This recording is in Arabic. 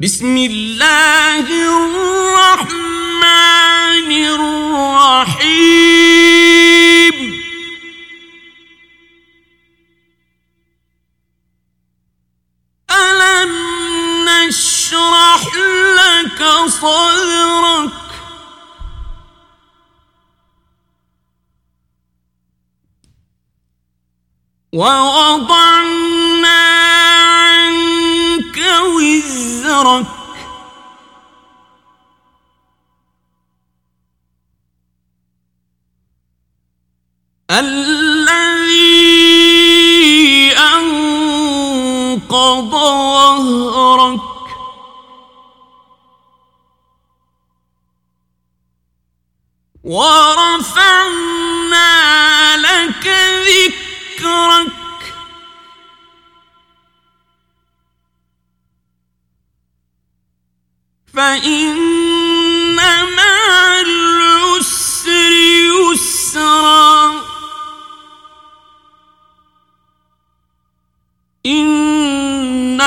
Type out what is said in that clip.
بسم اللہ الرحمن الرحیم ألم نشرح لك صدرك ووضعنا الذي أنقض ورفعنا لك ذكرك. فإن